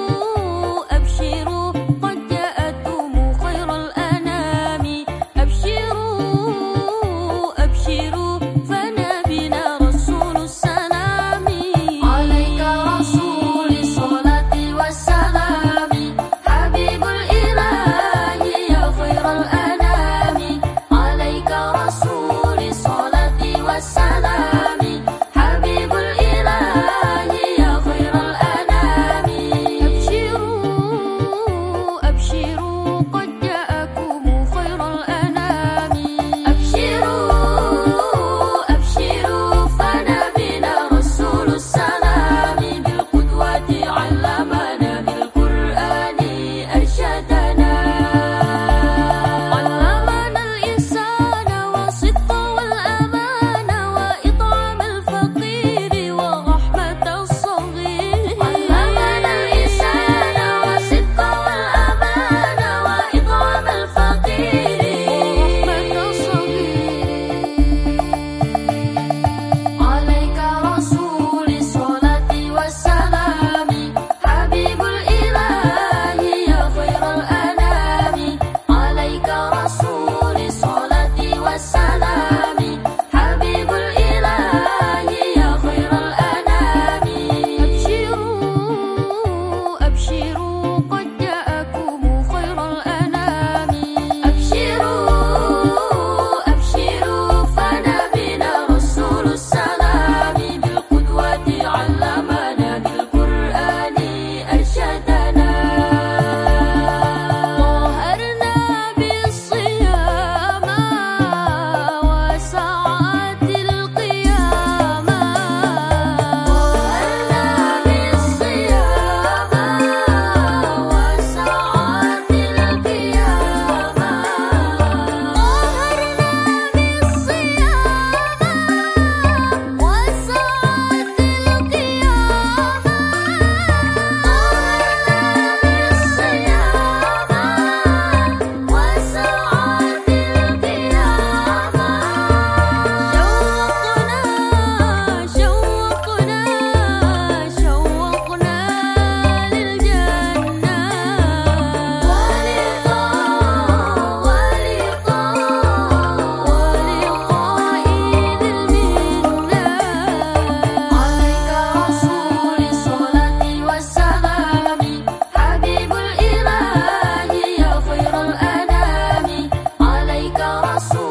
Oh. paso.